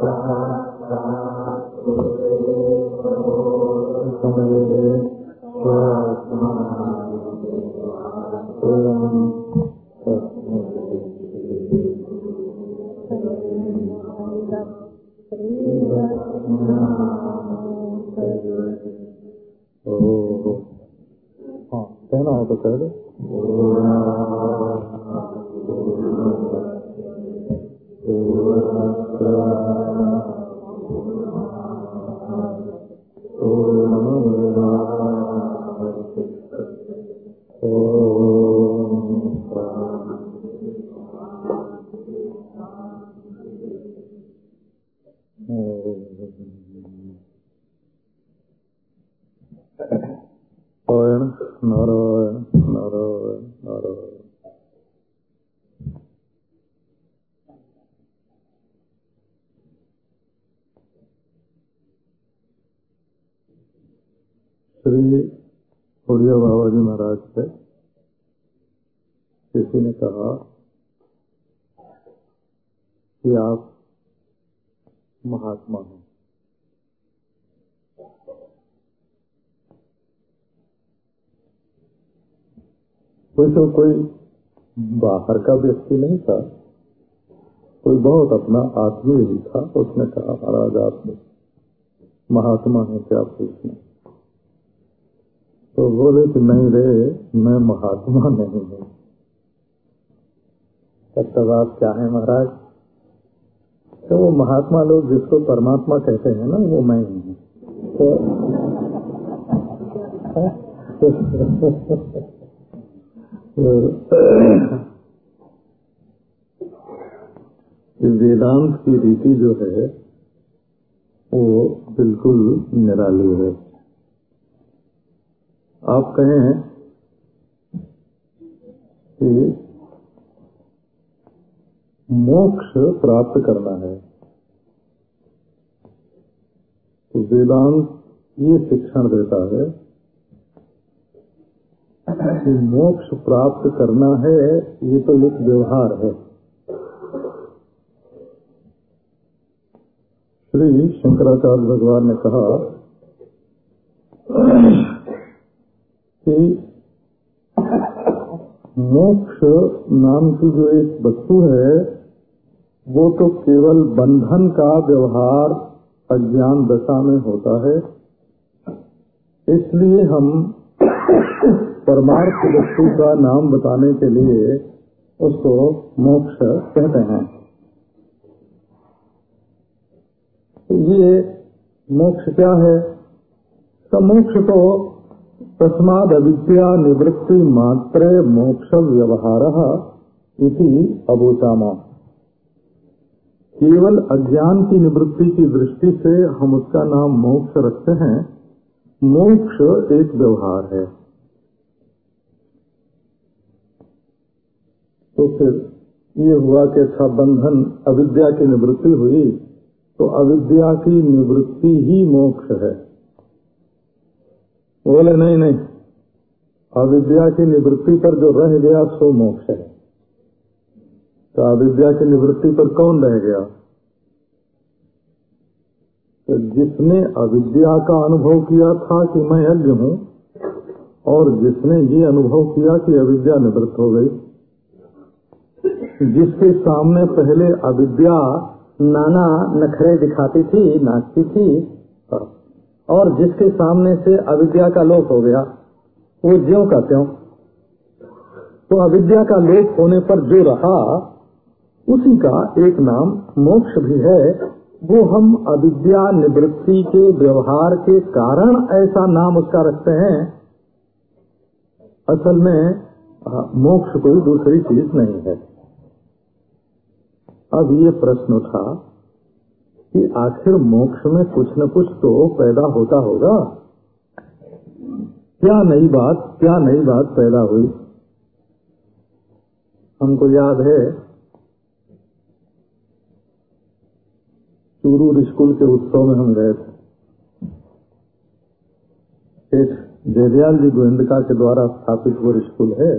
कहना नारायण नारायण नारायण श्री उड़िया बाबा जी महाराज से किसी ने कहा कि आप महात्मा हैं। कोई तो कोई बाहर का व्यक्ति नहीं था। कोई बहुत अपना आदमी ही था, उसने कहा, महाराज, आप महात्मा हैं, क्या पूछना तो बोले कि, नहीं रे, मैं महात्मा नहीं हूँ। तब आप क्या है, महाराज? तो वो महात्मा लोग जिसको परमात्मा कहते हैं ना, वो मैं ही हूँ। तो वेदांत की रीति जो है, वो बिल्कुल निराली है। आप कहें कि मोक्ष प्राप्त करना है। तो वेदांत ये शिक्षण देता है मोक्ष प्राप्त करना है, ये तो एक व्यवहार है। श्री शंकराचार्य भगवान ने कहा कि मोक्ष नाम की जो एक वस्तु है, वो तो केवल बंधन का व्यवहार अज्ञान दशा में होता है। इसलिए हम परमार्थ वस्तु का नाम बताने के लिए उसको मोक्ष कहते हैं। तो ये मोक्ष क्या है? तो मोक्ष तो तस्माद अविद्या निवृत्ति मात्र मोक्ष व्यवहार इति अबोचामा केवल अज्ञान की निवृत्ति की दृष्टि से हम उसका नाम मोक्ष रखते हैं। मोक्ष एक व्यवहार है। तो फिर ये हुआ कि अच्छा बंधन अविद्या की निवृत्ति हुई तो अविद्या की निवृत्ति ही मोक्ष है। बोले, नहीं नहीं, अविद्या की निवृत्ति पर जो रह गया, सो मोक्ष है। तो अविद्या की निवृत्ति पर कौन रह गया? तो जिसने अविद्या का अनुभव किया था कि मैं यज्ञ हूँ, और जिसने ये अनुभव किया कि अविद्या निवृत्त हो गई जिसके सामने पहले अविद्या नाना नखरे दिखाती थी, नाचती थी, और जिसके सामने से अविद्या का लोप हो गया, वो ज्यो का त्यों। तो अविद्या का लोप होने पर जो रहा, उसी का एक नाम मोक्ष भी है। वो हम अविद्या निवृत्ति के व्यवहार के कारण ऐसा नाम उसका रखते हैं। असल में, मोक्ष कोई दूसरी चीज़ नहीं है। अब ये प्रश्न उठा कि आखिर मोक्ष में कुछ न कुछ तो पैदा होता होगा। क्या नई बात, क्या नई बात पैदा हुई? हमको याद है, चूरू स्कूल के उत्सव में हम गए थे। एक देवयाल जी गोविंदका के द्वारा स्थापित वो स्कूल है।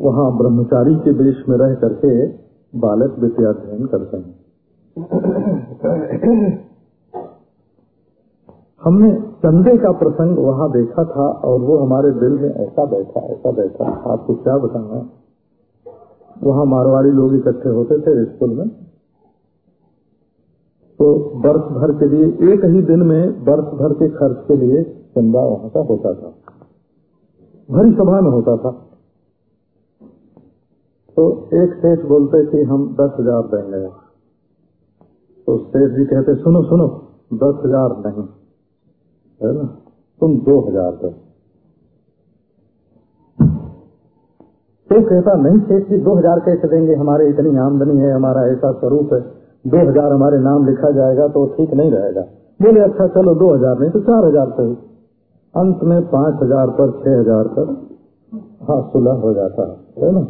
वहाँ ब्रह्मचारी के वेश में रह करके बालक विद्या अध्ययन करते हैं। हमने चंदे का प्रसंग वहाँ देखा था और वो हमारे दिल में ऐसा बैठा ऐसा बैठा। आपको क्या बताना वहाँ मारवाड़ी लोग इकट्ठे होते थे स्कूल में। तो वर्ष भर के लिए, एक ही दिन में वर्ष भर के खर्च के लिए चंदा वहाँ का होता था। भरी सभा में होता था। तो एक सेठ बोलते कि हम दस हज़ार देंगे। तो सेठ जी कहते, सुनो सुनो, दस हज़ार नहीं, है ना? तुम दो हज़ार दो। तो कहता, नहीं सेठ जी, दो हज़ार कैसे देंगे? हमारे इतनी आमदनी है, हमारा ऐसा स्वरूप है। दो हज़ार हमारे नाम लिखा जाएगा तो ठीक नहीं रहेगा। बोले अच्छा चलो, दो हज़ार नहीं तो चार हज़ार सही। अंत में पाँच हज़ार पर छह हज़ार पर हाँ सुलह हो जाता, है ना?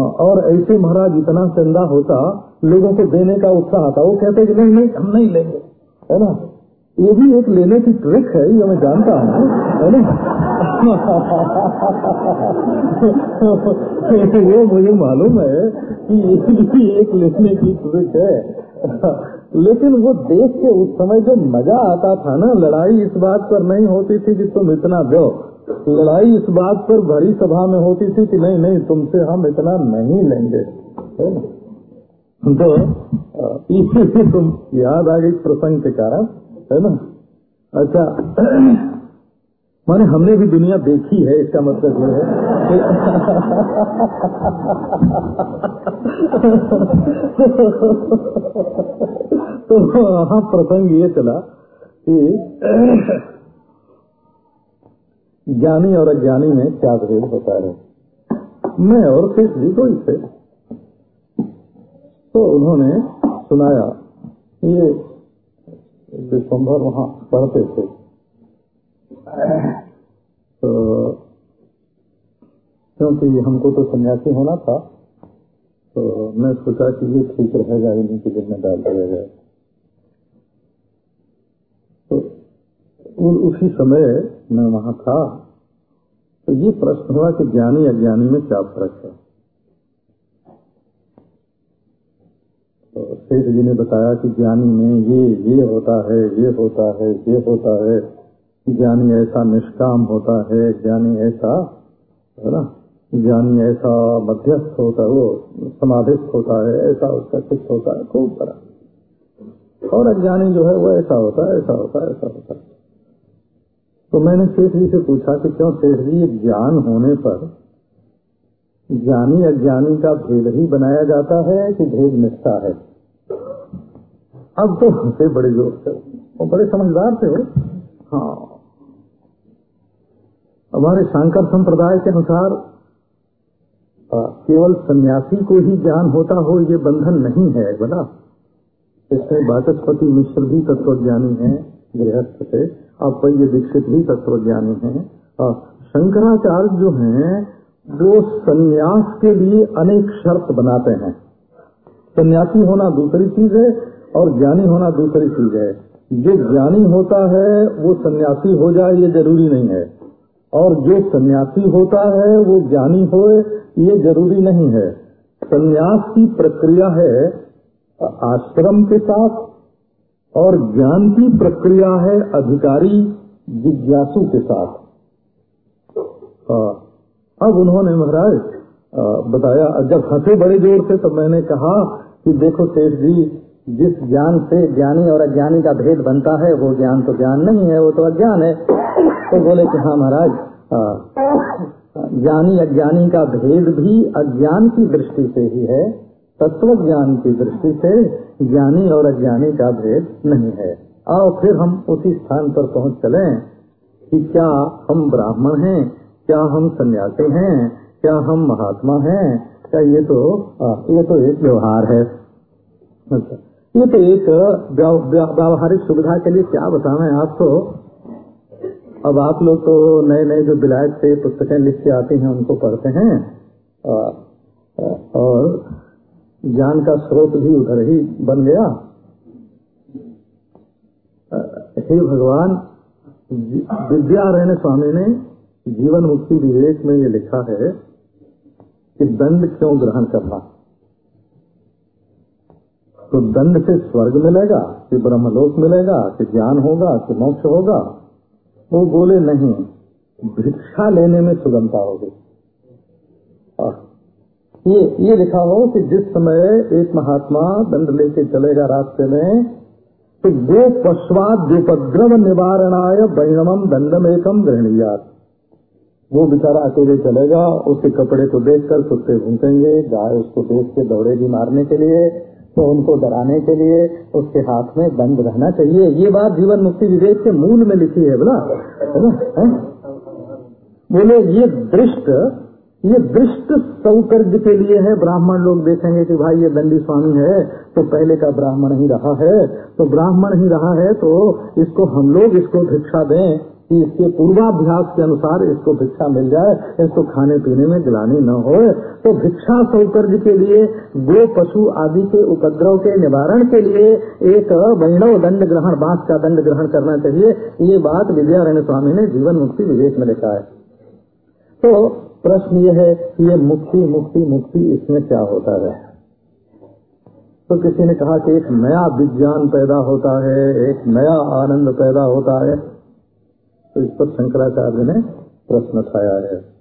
और ऐसे महाराज इतना चंदा होता, लोगों को देने का उत्साह था। वो कहते कि नहीं नहीं, हम नहीं लेंगे। है ना? ये भी एक लेने की ट्रिक है, ये मैं जानता हूँ। है ना? वो मुझे मालूम है कि ये भी एक लेने की ट्रिक है। लेकिन वो देख के उस समय जो मज़ा आता था ना, लड़ाई इस बात पर नहीं होती थी कि तुम इतना दो। लड़ाई इस बात पर भरी सभा में होती थी कि नहीं नहीं, तुमसे हम इतना नहीं लेंगे। तो इसी तुम याद आ गई प्रसंग के कारण, है ना? अच्छा माने हमने भी दुनिया देखी है, इसका मतलब ये है तो हाँ प्रसंग ये चला कि ज्ञानी और अज्ञानी में क्या भेद होता है? मैं और शेष जी कोई थे। तो उन्होंने सुनाया, ये दिसंबर वहाँ पढ़ते थे। तो क्योंकि हमको तो सन्यासी होना था तो मैं सोचा कि ये ठीक रहेगा, इन्हीं के दिन में डाल तो उसी समय मैं वहाँ था। तो ये प्रश्न हुआ कि ज्ञानी अज्ञानी में क्या फ़र्क है? तो शेख जी ने बताया कि ज्ञानी में ये ये होता है, ये होता है, ये होता है। ज्ञानी ऐसा निष्काम होता है, ज्ञानी ऐसा, है ना? ज्ञानी ऐसा मध्यस्थ होता है, वो समाधिस्थ होता है, ऐसा उसका चित्त होता है, खूब बड़ा और अज्ञानी जो है वो ऐसा होता है, ऐसा होता है, ऐसा होता है। तो मैंने सेठ जी से पूछा कि क्यों सेठ जी ज्ञान होने पर ज्ञानी अज्ञानी का भेद ही बनाया जाता है कि भेद निष्ठा है? अब तो हमसे बड़े ज़ोर से और बड़े समझदार थे हाँ। हमारे शंकर संप्रदाय के अनुसार केवल सन्यासी को ही ज्ञान होता हो, ये बंधन नहीं है बोला इसमें बाचस्पति, मिश्र भी तत्वज्ञानी है। गृहस्थ थे। से ये दीक्षित भी तत्वज्ञानी है। शंकराचार्य जो हैं, वो सन्यास के लिए अनेक शर्त बनाते हैं। सन्यासी होना दूसरी चीज़ है और ज्ञानी होना दूसरी चीज़ है। जो ज्ञानी होता है, वो सन्यासी हो जाए, ये ज़रूरी नहीं है। और जो सन्यासी होता है, वो ज्ञानी हो ये ज़रूरी नहीं है। सन्यास की प्रक्रिया है आश्रम के साथ और ज्ञान की प्रक्रिया है अधिकारी जिज्ञासु के साथ। अब उन्होंने महाराज बताया, जब हंसे बड़े ज़ोर से तो मैंने कहा कि देखो सेठ जी, जिस ज्ञान से ज्ञानी और अज्ञानी का भेद बनता है, वो ज्ञान तो ज्ञान नहीं है, वो तो अज्ञान है। तो बोले कि हाँ महाराज ज्ञानी अज्ञानी का भेद भी अज्ञान की दृष्टि से ही है। तत्व ज्ञान की दृष्टि से ज्ञानी और अज्ञानी का भेद नहीं है। आओ फिर हम उसी स्थान पर पहुँच चले कि क्या हम ब्राह्मण हैं क्या हम सन्यासी हैं क्या हम महात्मा हैं? क्या ये तो आ, ये तो एक व्यवहार है। अच्छा ये तो एक व्यावहारिक सुविधा के लिए क्या बताना है आपको? अब आप लोग तो नए नए जो विलायत से पुस्तकें लिख के आते हैं उनको पढ़ते हैं। और ज्ञान का स्रोत भी उधर ही बन गया। हे भगवान विद्यारायण स्वामी ने जीवन मुक्ति विवेक में ये लिखा है कि दंड क्यों ग्रहण करना? तो दंड से स्वर्ग मिलेगा, कि ब्रह्मलोक मिलेगा, कि ज्ञान होगा, कि मोक्ष होगा। वो बोले, नहीं, भिक्षा लेने में सुगमता होगी। ये ये लिखा हो कि जिस समय एक महात्मा दंड लेके चलेगा रास्ते में तो गो पश्वाद द्विपद्रव निवारणाय बैणम दंडम एकम ग्रहणीयात वो बेचारा अकेले चलेगा, उसके कपड़े को देखकर कुत्ते भूखेंगे गाय उसको देख के दौड़ेगी मारने के लिए तो उनको डराने के लिए, उसके हाथ में दंड रहना चाहिए। ये बात जीवन मुक्ति विवेक के मूल में लिखी है, बोला? है ना? बोले, ये दृष्ट ये दृष्ट सौकर्ज के लिए है। ब्राह्मण लोग देखेंगे कि भाई ये दंडी स्वामी है तो पहले का ब्राह्मण ही रहा है। तो ब्राह्मण ही रहा है तो इसको हम लोग इसको भिक्षा दें कि इसके पूर्वाभ्यास के अनुसार इसको भिक्षा मिल जाए, इसको खाने पीने में गिलानी न हो। तो भिक्षा सौकर्ज के लिए, गो पशु आदि के उपद्रव के निवारण के लिए एक वैणव दंड ग्रहण, बाँस का दंड ग्रहण करना चाहिए। ये बात विद्यारायण स्वामी ने जीवन मुक्ति विवेक में लिखा है। तो प्रश्न ये है कि ये मुक्ति मुक्ति मुक्ति, इसमें क्या होता है? तो किसी ने कहा कि एक नया विज्ञान पैदा होता है, एक नया आनंद पैदा होता है। तो इस पर शंकराचार्य ने प्रश्न उठाया है।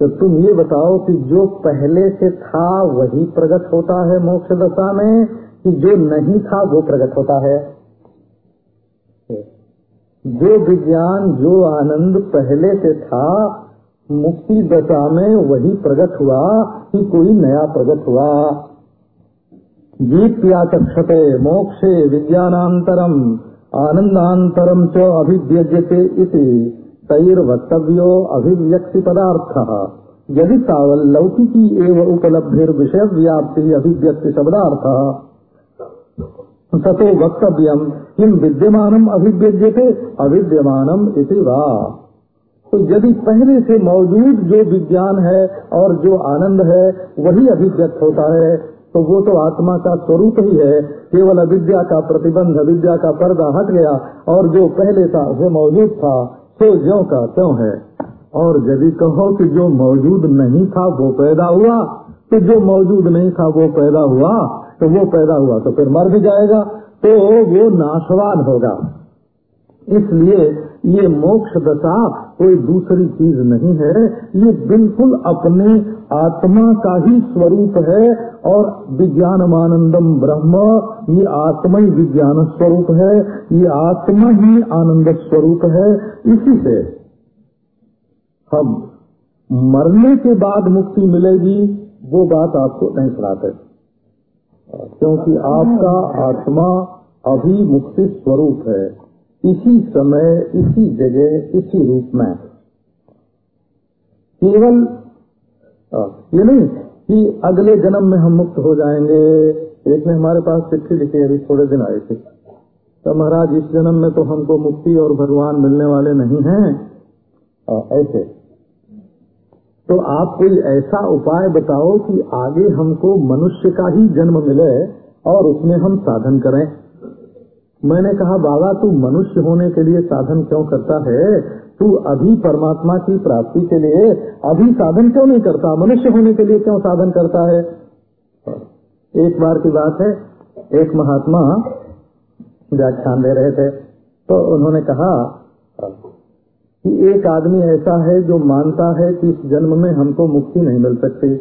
तो तुम ये बताओ कि जो पहले से था, वही प्रकट होता है मोक्ष दशा में, कि जो नहीं था, वो प्रकट होता है। जो विज्ञान, जो आनंद पहले से था, मुक्ति दशा में वही प्रकट हुआ कि कोई नया प्रकट हुआ। चक्षते मोक्षे, विज्ञानांतरम, आनंदांतरम च अभिव्यजते इति तैर वक्तव्यो अभिव्यक्ति पदार्थ यदि तावल्लौकिकी एवं उपलब्धिर विषय व्याप्ति अभिव्यक्ति शब्दार्थ तथो वक्तव्यम किम विद्यमानम अभिव्यज्यते, अविद्यमानम इति वा। तो यदि पहले से मौजूद जो विज्ञान है और जो आनंद है, वही अभिव्यक्त होता है तो वो तो आत्मा का स्वरूप ही है। केवल अविद्या का प्रतिबंध, अविद्या का पर्दा हट गया, और जो पहले था, वो मौजूद था तो ज्यो का त्यों है। और यदि कहो कि जो मौजूद नहीं था, वो पैदा हुआ तो जो मौजूद नहीं था, वो पैदा हुआ तो वो पैदा हुआ तो फिर मर भी जाएगा तो वो नाशवान होगा। इसलिए ये मोक्ष दशा कोई दूसरी चीज़ नहीं है, ये बिल्कुल अपने आत्मा का ही स्वरूप है और विज्ञानमानंदम ब्रह्म, ये आत्मा ही विज्ञान स्वरूप है, ये आत्मा ही आनंद स्वरूप है। इसी से हम मरने के बाद मुक्ति मिलेगी, वो बात आपको नहीं सुनाते। क्योंकि आपका आत्मा अभी मुक्ति स्वरूप है। इसी समय, इसी जगह, इसी रूप में। केवल ये नहीं कि अगले जन्म में हम मुक्त हो जाएँगे। एक ने हमारे पास चिट्ठी लिखी, अभी थोड़े दिन आए थे। तो महाराज, इस जन्म में तो हमको मुक्ति और भगवान मिलने वाले नहीं हैं। ऐसे। तो आप कोई ऐसा उपाय बताओ कि आगे हमको मनुष्य का ही जन्म मिले और उसमें हम साधन करें। मैंने कहा, बाबा, तू मनुष्य होने के लिए साधन क्यों करता है? तू अभी परमात्मा की प्राप्ति के लिए अभी साधन क्यों नहीं करता? मनुष्य होने के लिए क्यों साधन करता है? एक बार की बात है, एक महात्मा व्याख्यान दे रहे थे तो उन्होंने कहा कि एक आदमी ऐसा है जो मानता है कि इस जन्म में हमको मुक्ति नहीं मिल सकती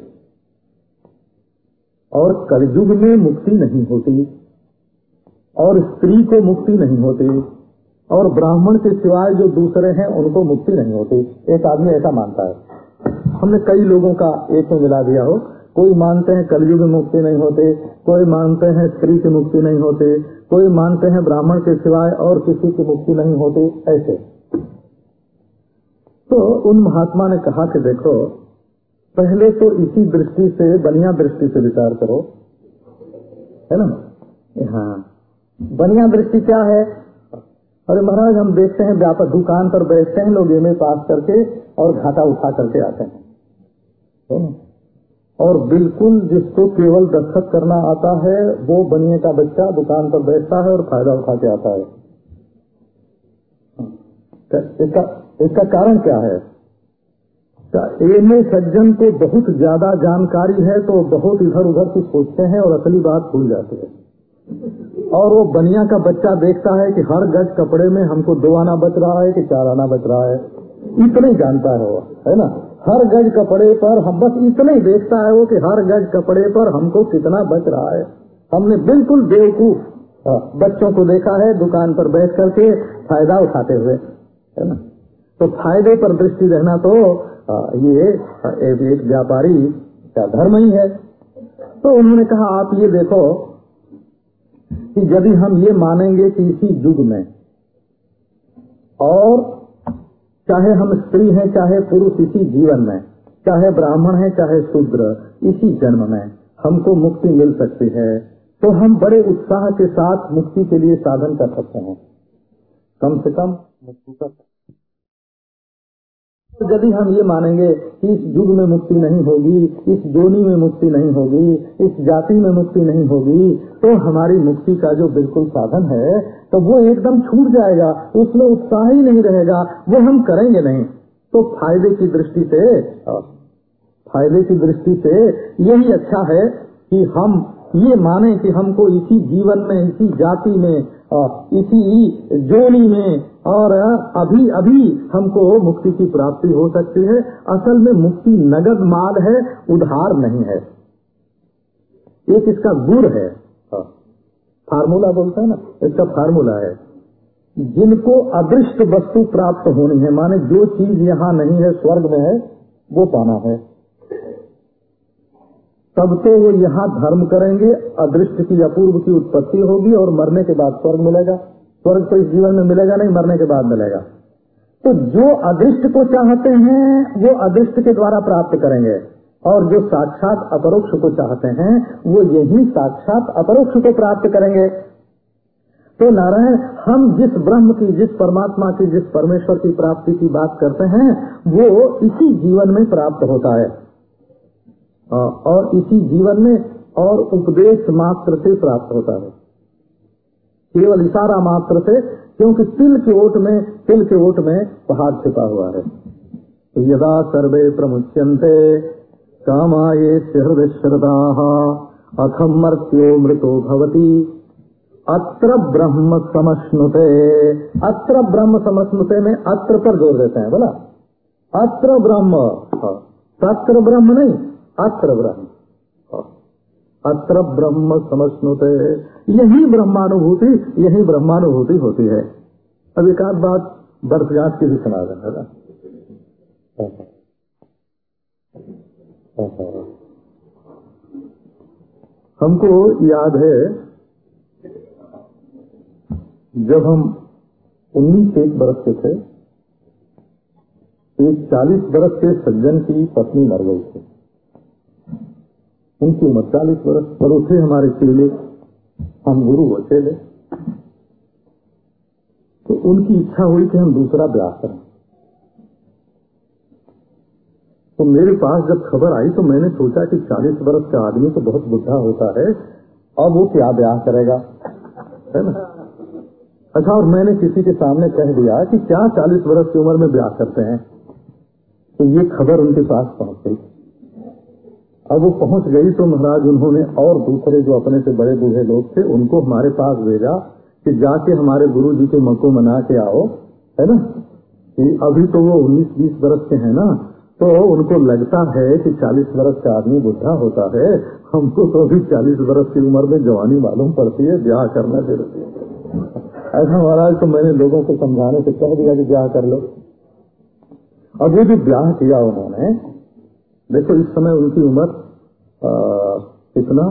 और कलयुग में मुक्ति नहीं होती और स्त्री को मुक्ति नहीं होती और ब्राह्मण के सिवाय जो दूसरे हैं उनको मुक्ति नहीं होती। एक आदमी ऐसा मानता है। हमने कई लोगों का एक में मिला दिया हो। कोई मानते हैं कलयुग में मुक्ति नहीं होते, कोई मानते हैं स्त्री की मुक्ति नहीं होते, कोई मानते हैं ब्राह्मण के सिवाय और किसी की मुक्ति नहीं होती, ऐसे। तो उन महात्मा ने कहा कि देखो पहले तो इसी दृष्टि से बनिया दृष्टि से विचार करो। है ना? हाँ। बनिया दृष्टि क्या है? अरे महाराज हम देखते हैं व्यापार दुकान पर बैठते हैं लोग एम पास करके और घाटा उठा करके आते हैं। तो, और बिल्कुल जिसको केवल दस्तखत करना आता है वो बनिए का बच्चा दुकान पर बैठता है और फ़ायदा उठा के आता है। इसका इसका कारण क्या है? एने सज्जन को बहुत ज़्यादा जानकारी है तो बहुत इधर उधर की सोचते हैं और असली बात भूल जाते हैं। और वो बनिया का बच्चा देखता है कि हर गज कपड़े में हमको दो आना बच रहा है कि चार आना बच रहा है। इतना ही जानता है वो है ना? हर गज कपड़े पर हम बस इतना ही देखता है वो कि हर गज कपड़े पर हमको कितना बच रहा है। हमने बिल्कुल बेवकूफ़ हाँ, बच्चों को देखा है दुकान पर बैठ करके फ़ायदा उठाते हुए है ना? तो फ़ायदे पर दृष्टि रहना तो ये एक व्यापारी का धर्म ही है। तो उन्होंने कहा, आप ये देखो कि यदि हम ये मानेंगे कि इसी युग में और चाहे हम स्त्री हैं, चाहे पुरुष इसी जीवन में, चाहे ब्राह्मण है, चाहे शूद्र, इसी जन्म में हमको मुक्ति मिल सकती है तो हम बड़े उत्साह के साथ मुक्ति के लिए साधन कर सकते हैं। कम से कम मुक्ति कर सकते यदि हम ये मानेंगे कि इस युग में मुक्ति नहीं होगी, इस जोनी में मुक्ति नहीं होगी, इस जाति में मुक्ति नहीं होगी तो हमारी मुक्ति का जो बिल्कुल साधन है तो वो एकदम छूट जाएगा, उसमें उत्साह ही नहीं रहेगा, वो हम करेंगे नहीं। तो फ़ायदे की दृष्टि से फ़ायदे की दृष्टि से यही अच्छा है कि हम ये माने कि हमको इसी जीवन में, इसी जाति में इसी जोनी में और अभी अभी हमको मुक्ति की प्राप्ति हो सकती है। असल में मुक्ति नगद माल है, उधार नहीं है। एक इसका गुर है। फार्मूला बोलते हैं ना? इसका फार्मूला है। जिनको अदृष्ट वस्तु प्राप्त होनी है, माने जो चीज़ यहाँ नहीं है, स्वर्ग में है, वो पाना है। तब तो वो यहाँ धर्म करेंगे, अदृष्ट की, अपूर्व की उत्पत्ति होगी और मरने के बाद स्वर्ग मिलेगा। स्वर्ग तो इस जीवन में मिलेगा नहीं, मरने के बाद मिलेगा। तो जो अदृष्ट को चाहते हैं, वो अदृष्ट के द्वारा प्राप्त करेंगे। और जो साक्षात अपरोक्ष को चाहते हैं, वो यही साक्षात अपरोक्ष को प्राप्त करेंगे। तो नारायण, हम जिस ब्रह्म की, जिस परमात्मा की, जिस परमेश्वर की प्राप्ति की बात करते हैं, वो इसी जीवन में प्राप्त होता है, और इसी जीवन में और उपदेश मात्र से प्राप्त होता है। केवल इशारा मात्र से, क्योंकि तिल के ओट में, तिल के ओट में पहाड़ छिपा हुआ है। तो यदा सर्वे प्रमुच्यंते कामाये हृदय श्रद्धा अथम मर्त्यो मृतो भवती। अत्र ब्रह्म समश्नुते। अत्र ब्रह्म समश्नुते में अत्र पर ज़ोर देते हैं, बोला। अत्र ब्रह्म। तत्र ब्रह्म नहीं, अत्र ब्रह्म। अत्र ब्रह्म समझनुते यही ब्रह्मानुभूति यही ब्रह्मानुभूति होती है। अब एक आध बात बर्फगांठ की भी सुना देना हमको याद है, जब हम उन्नीस एक बरस के थे, एक चालीस बरस के सज्जन की पत्नी मर गई थी। उनकी उम्र चालीस वर्ष उठे हमारे चेले, हम गुरु अकेले तो उनकी इच्छा हुई कि हम दूसरा ब्याह करें। तो मेरे पास जब खबर आई तो मैंने सोचा कि चालीस वर्ष का आदमी तो बहुत बुढ़ा होता है, अब वो क्या ब्याह करेगा? है ना? अच्छा और मैंने किसी के सामने कह दिया कि क्या चालीस वर्ष की उम्र में ब्याह करते हैं? तो ये खबर उनके पास पहुँच गई। अब वो पहुँच गई तो महाराज उन्होंने और दूसरे जो अपने से बड़े बूढ़े लोग थे, उनको हमारे पास भेजा कि जाके हमारे गुरु जी के मको मना के आओ, है ना? कि अभी तो वो उन्नीस बीस बरस के हैं ना तो उनको लगता है कि चालीस बरस का आदमी बुढ़ा होता है। हमको तो अभी चालीस बरस की उम्र में जवानी मालूम पड़ती है, ब्याह करना ज़रूरी ऐसा महाराज तो मैंने लोगों को समझाने से कह दिया कि ब्याह कर लो। ये जो ब्याह किया उन्होंने देखो, इस समय उनकी उम्र कितना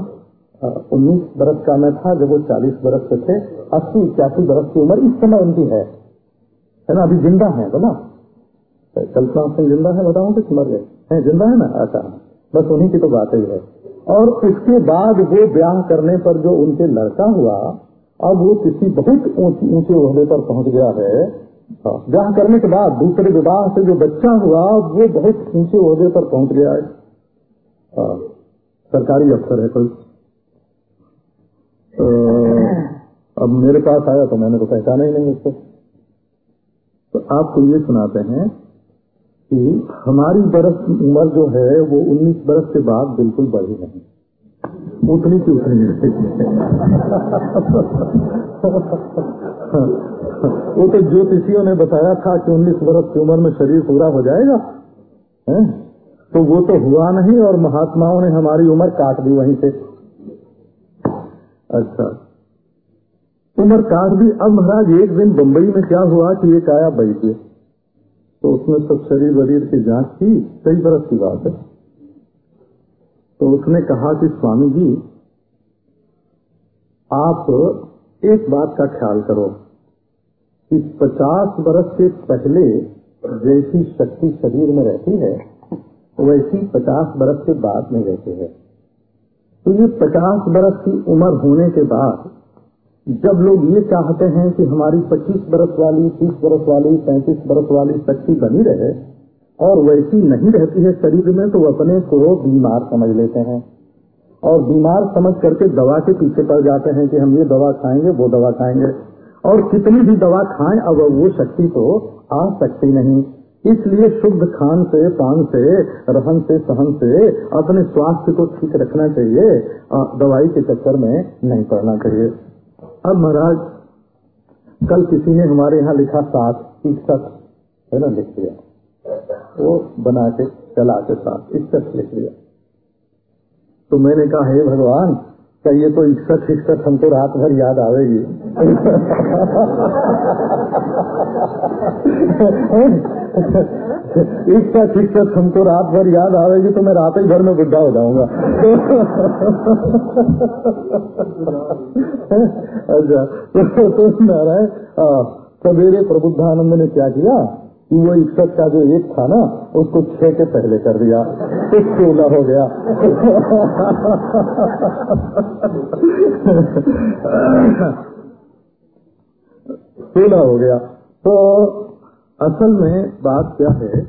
उन्नीस बरस का मैं था, जब वो चालीस बरस के थे, अस्सी, इक्यासी बरस की उम्र इस समय उनकी है। है ना? अभी ज़िंदा है, बोला। कल्पना सिंह ज़िंदा है बताऊँ कि मर गए है, ज़िंदा है ना? अच्छा। बस उन्हीं की तो बात ही। है और उसके बाद वो ब्याह करने पर जो उनके लड़का हुआ, अब वो किसी बहुत ऊँचे ओहदे पर पहुँच गया है हाँ, ब्याह करने के बाद दूसरे विवाह से जो बच्चा हुआ वो बहुत ऊँचे ओहदे पर पहुँच गया है। हाँ, सरकारी अफसर है कोई। तो अब मेरे पास आया तो मैंने तो पहचाना ही नहीं उसको। तो आपको ये सुनाते हैं कि हमारी बरस उम्र जो है वो 19 बरस के बाद बिल्कुल बढ़ी नहीं। उतनी की उतनी वो तो ज्योतिषियों ने बताया था कि 19 वर्ष की उम्र में शरीर पूरा हो जाएगा, है? तो वो तो हुआ नहीं और महात्माओं ने हमारी उम्र काट दी वहीं से। अच्छा। उम्र काट दी। अब महाराज, एक दिन बम्बई में क्या हुआ कि एक आया बैठे। तो उसने सब शरीर वरीर की जाँच की। कई बरस की बात है। तो उसने कहा कि स्वामी जी, आप एक बात का ख्याल करो कि पचास वर्ष से पहले जैसी शक्ति शरीर में रहती है, वैसी पचास बरस के बाद में रहती है। तो ये पचास बरस की उम्र होने के बाद जब लोग ये चाहते हैं कि हमारी पच्चीस बरस वाली, तीस बरस वाली पैंतीस बरस वाली शक्ति बनी रहे और वैसी नहीं रहती है शरीर में तो अपने को बीमार समझ लेते हैं। और बीमार समझ करके दवा के पीछे पड़ जाते हैं कि हम ये दवा खाएँगे, वो दवा खाएँगे। और कितनी भी दवा खाएँ, अब वो शक्ति तो आ सकती नहीं। इसलिए शुद्ध खान से, पान से, रहन से, सहन से अपने स्वास्थ्य को ठीक रखना चाहिए दवाई के चक्कर में नहीं पड़ना चाहिए। अब महाराज, कल किसी ने हमारे यहाँ लिखा सात इकसठ है ना, लिख दिया। वो बना के, चला के साथ इकसठ लिख दिया। तो मैंने कहा हे भगवान क्या ये तो इकसठ इकसठ हमको रात भर याद आवेगी. इकसठ इकसठ हमको रात भर याद आवेगी तो मैं रात ही भर में बुढ़ा हो जाऊँगा। अच्छा तो, तो नारायण सवेरे प्रबुद्धानंद ने क्या किया? कि वो इकसठ का जो एक था ना, उसको छह के पहले कर दिया। तो सोलह हो गया। सोलह हो गया। तो असल में बात क्या है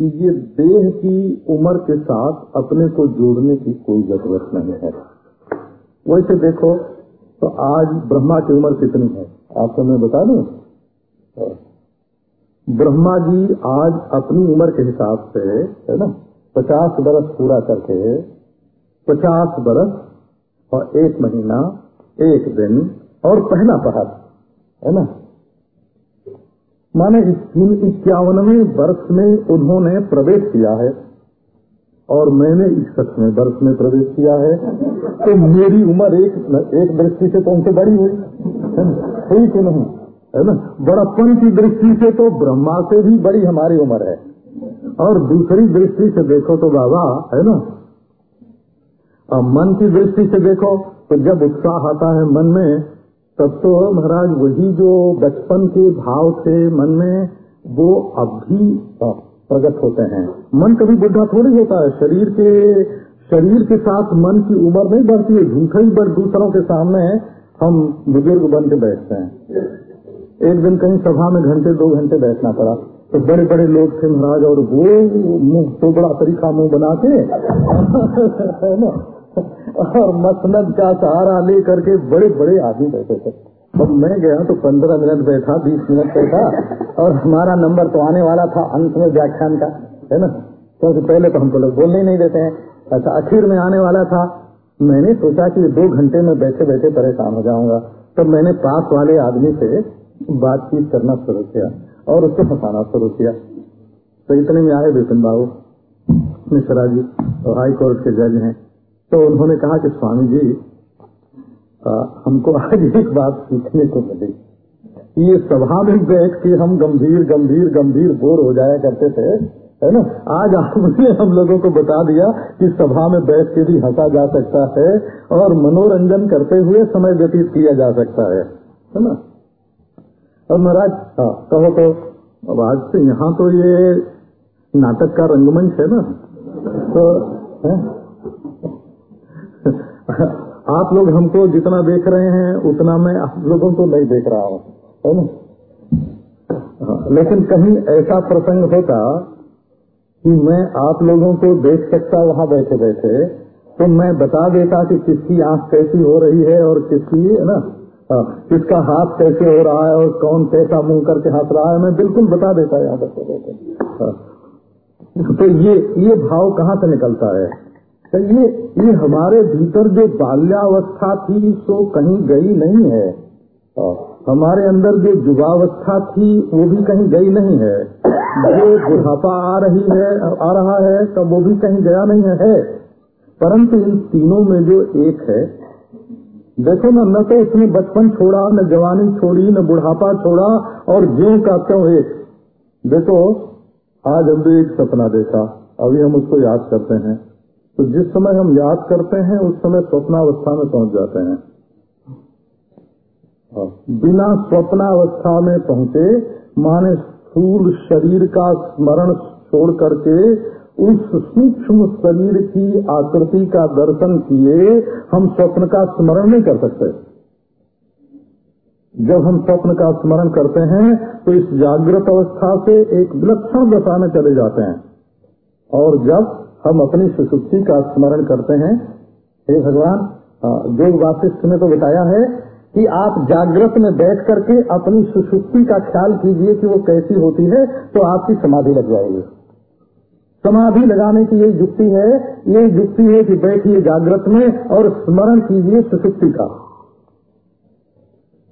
कि ये देह की उम्र के साथ अपने को जोड़ने की कोई ज़रूरत नहीं है। वैसे देखो तो आज ब्रह्मा की उम्र कितनी है? आपको मैं बता दूँ? ब्रह्मा जी आज अपनी उम्र के हिसाब से, है ना, पचास बरस पूरा करके, पचास बरस और एक महीना, एक दिन और पहला पहर, है ना? माने इक्यावनवे वर्ष में उन्होंने प्रवेश किया है और मैंने इकसठ में वर्ष में प्रवेश किया है तो मेरी उम्र एक एक दृष्टि से तो उनसे बड़ी हुई हुई कि नहीं? है ना? बड़प्पन की दृष्टि से तो ब्रह्मा से भी बड़ी हमारी उम्र है। और दूसरी दृष्टि से देखो तो बाबा, है ना? अब मन की दृष्टि से देखो तो जब उत्साह आता है मन में, तब तो महाराज वही जो बचपन के भाव थे मन में, वो अब भी प्रकट होते हैं। मन कभी बुढ़ा थोड़ी होता है। शरीर के शरीर के साथ मन की उम्र नहीं बढ़ती है। झूठे ही बढ़ दूसरों के सामने हम बुज़ुर्ग बन के बैठते हैं। एक दिन कहीं सभा में घंटे, दो घंटे बैठना पड़ा। तो बड़े बड़े लोग थे महाराज, और वो मुँह तो बड़ा तरीका मुँह बना के और मसनद का सहारा ले करके बड़े बड़े आदमी बैठे थे। अब मैं गया तो पंद्रह मिनट बैठा, बीस मिनट बैठा, और हमारा नंबर तो आने वाला था अंत में व्याख्यान का, है ना? क्योंकि तो पहले तो हमको लोग बोलने नहीं देते हैं। अच्छा आखिर में आने वाला था। मैंने सोचा कि दो घंटे में बैठे बैठे परेशान हो जाऊँगा। तो मैंने पास वाले आदमी से बातचीत करना शुरू किया और उसको फंसाना शुरू किया। तो इतने में आए विपिन बाबू मिश्रा जी और हाई कोर्ट के जज हैं। तो उन्होंने कहा कि स्वामी जी आ, हमको आज एक बात सीखने को मिली। ये सभा में बैठ के हम गंभीर गंभीर गंभीर बोर हो जाया करते थे है ना? आज आपने हम लोगों को बता दिया कि सभा में बैठ के भी हंसा जा सकता है और मनोरंजन करते हुए समय व्यतीत किया जा सकता है है ना? और महाराज हाँ कहो तो अब आज से यहाँ तो ये नाटक का रंगमंच है ना? तो है? आप लोग हमको जितना देख रहे हैं उतना मैं आप लोगों को नहीं देख रहा हूँ है ना? हाँ, लेकिन कहीं ऐसा प्रसंग होता कि मैं आप लोगों को देख सकता वहाँ बैठे बैठे तो मैं बता देता कि किसकी आँख कैसी हो रही है और किसकी है ना? किसका हाथ कैसे हो रहा है और कौन कैसा मुँह करके हंस रहा है मैं बिल्कुल बता देता यहाँ बच्चों हाँ। तो ये ये भाव कहाँ से निकलता है? तो ये ये हमारे भीतर जो बाल्यावस्था थी सो कहीं गई नहीं है। हाँ, हमारे अंदर जो युवावस्था थी वो भी कहीं गई नहीं है। जो बुढ़ापा आ रही है आ रहा है तब वो भी कहीं गया नहीं है, है। परंतु इन तीनों में जो एक है देखो ना न तो उसने बचपन छोड़ा, न जवानी छोड़ी, न बुढ़ापा छोड़ा, और ज्यो का क्यों एक देखो, आज हमने एक सपना देखा, अभी हम उसको याद करते हैं। तो जिस समय हम याद करते हैं, उस समय स्वप्नावस्था में पहुँच जाते हैं। बिना स्वप्नावस्था में पहुँचे, माने स्थूल शरीर का स्मरण छोड़ करके उस सूक्ष्म शरीर की आकृति का दर्शन किए हम स्वप्न का स्मरण नहीं कर सकते। जब हम स्वप्न का स्मरण करते हैं तो इस जागृत अवस्था से एक विलक्षण दशा में चले जाते हैं। और जब हम अपनी सुसुप्ति का स्मरण करते हैं, हे भगवान जो वाशिष्ठ ने तो बताया है कि आप जागृत में बैठ करके अपनी सुसुप्ति का ख्याल कीजिए कि वो कैसी होती है तो आपकी समाधि लग जाएगी। समाधि लगाने की ये युक्ति है। ये युक्ति है कि बैठिए जागृत में और स्मरण कीजिए सुसुप्ति का।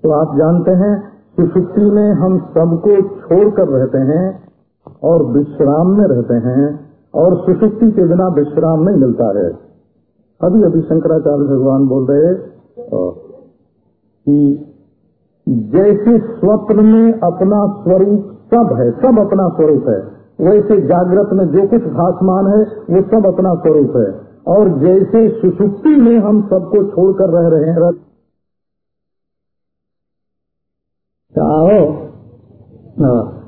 तो आप जानते हैं, सुसुप्ति में हम सबको छोड़कर रहते हैं और विश्राम में रहते हैं और सुसुप्ति के बिना विश्राम नहीं मिलता है। अभी अभी शंकराचार्य भगवान बोल रहे कि जैसे स्वप्न में अपना स्वरूप सब है, सब अपना स्वरूप है। वैसे जागृत में जो कुछ भाषमान है, वो सब अपना स्वरूप है। और जैसे सुसुप्ति में हम सबको छोड़कर रह रहे हैं आओ।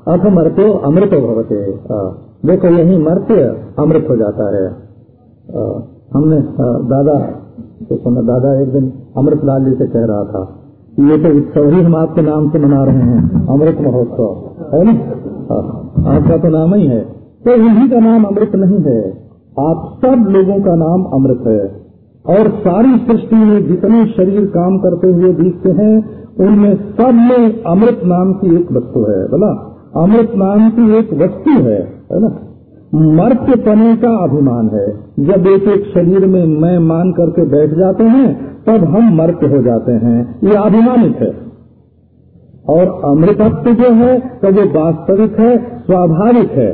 अथ मरते अमृत भवते। देखो, यही मरते अमृत हो जाता है। हमने दादा तो सुना, दादा एक दिन अमृत लाल जी से कह रहा था ये तो उत्सव ही हम आपके नाम से मना रहे हैं। अमृत महोत्सव, है ना? आपका तो नाम ही है। तो इन्हीं का नाम अमृत नहीं है। आप सब लोगों का नाम अमृत है। और सारी सृष्टि में जितने शरीर काम करते हुए दिखते हैं, उनमें सब में अमृत नाम की एक वस्तु है, बोला? अमृत नाम की एक वस्तु है है ना? मर्त्य पने का अभिमान है। जब एक एक शरीर में मैं मान करके बैठ जाते हैं, तब हम मर्त्य हो जाते हैं। ये अभिमानिक है। और अमृतत्व जो है तो वो वास्तविक है, स्वाभाविक है।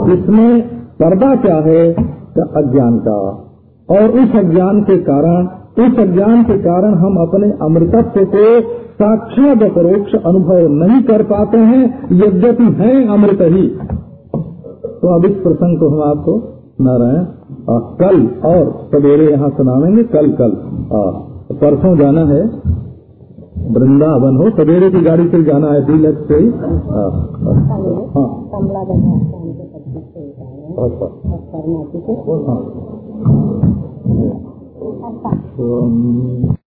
इसमें पर्दा क्या है? का अज्ञान का। और उस अज्ञान के कारण, उस अज्ञान के कारण हम अपने अमृतत्व को साक्षात परोक्ष अनुभव नहीं कर पाते हैं, यद्यपि हैं अमृत ही। तो अब इस प्रसंग को हम आपको सुना रहे हैं। कल और सवेरे यहाँ सुनावेंगे कल कल। परसों जाना है वृंदावन। हो सवेरे की गाड़ी से जाना है डीलक्स से हाँ। हाँ।